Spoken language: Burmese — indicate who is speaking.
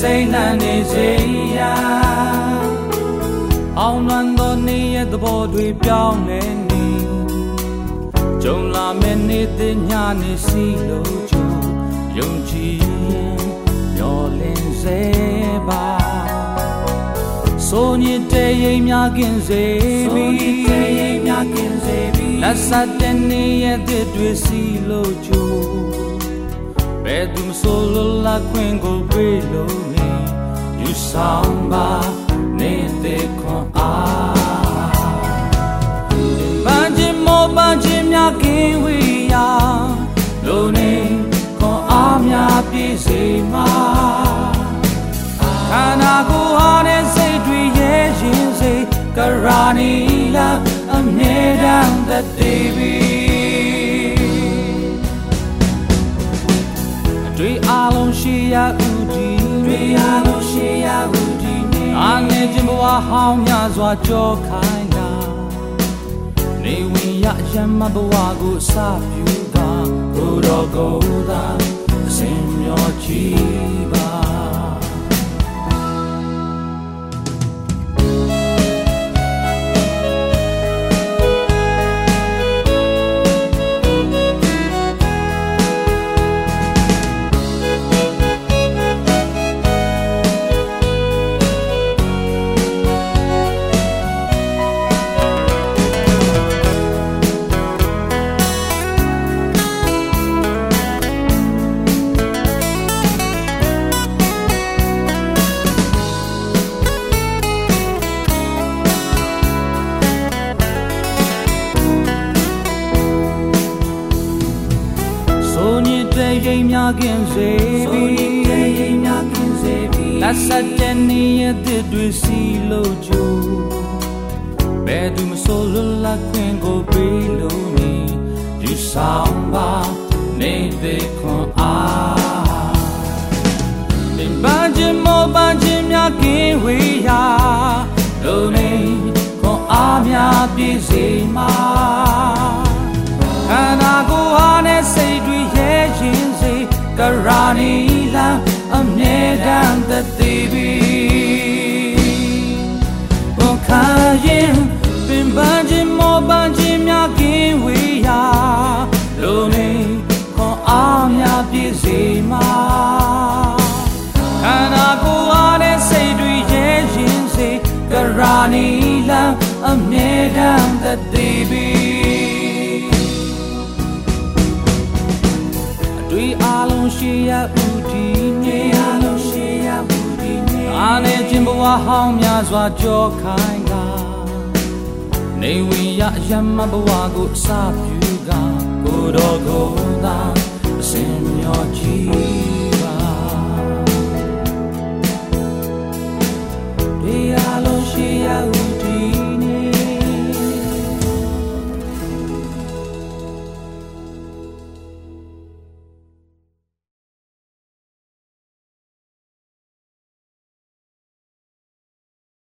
Speaker 1: စိတ်နှံနေစေရာအောင်လွန်သောနေ့ရဲ့သဘောတွေပြောင်းလဲနေကြုံလာမယ့်နေ့တဲ့ညနေစီလို့ကြုံယုံကြည်မျော်လင့်စေပါဆိုညတဲ့ရင်များကင်းစေပြီတဲ့ရင်များကင်းစေပြီလက်ဆက်တဲ့နေ့ရဲ့တွေစီလို့ကြုံဘ ယ်သူမဆိုလိုလာခွင့်ကိုပေးလို့နေယူဆောင်ပါနေတဲ့ခွန်အားပန်းချင်းမောပန်းချင်းများကင်းဝေးရာလို့နေခွန်အားများပြည့်စေမှာခန္ဓာကိုယ်ဟာနဲ့စိတ်တွေရဲ့ရင်စိတ်ကရာနီလာအမြဲတမ်းသက်သေးပြီ တီတွေအားလုံးရှိရာဥတီနေအာနေခြင်းဘဝဟောင်းများစွာကြောခိုင်းတာနေဝင်ရရမဘဝကိုစပြူတာကိုတော်ကိုသာအစင်မျောကြည့် တဲ့ရိမ်များကင်းစေပြီတဲ့ရိမ်များကင်းစေပြီလက်ဆက်တဲ့နေရတဲ့တွေစီလို့ကြိုးဘယ်သူမဆိုလွတ်လပ်ခွင့်ကိုပေးလို့နေယူဆောင်ပါနေတဲ့ခွန်အားပင်ပန်းခြင်းမောပန်းခြင်းများကင်းဝေးရာ ရာနီလာအမြဲတမ်းသက်သေးပြီတွေအားလုံးရှိရဦးဒီနေအားလုံးရှိရဦးဒီနေအားနဲ့ခြင်းဘဝဟောင်းများစွာကြောခိုင်းကနေဝင်ရရမဘဝကိုအစပြုကကိုတော်ကိုသာအစင်မျောကြည့်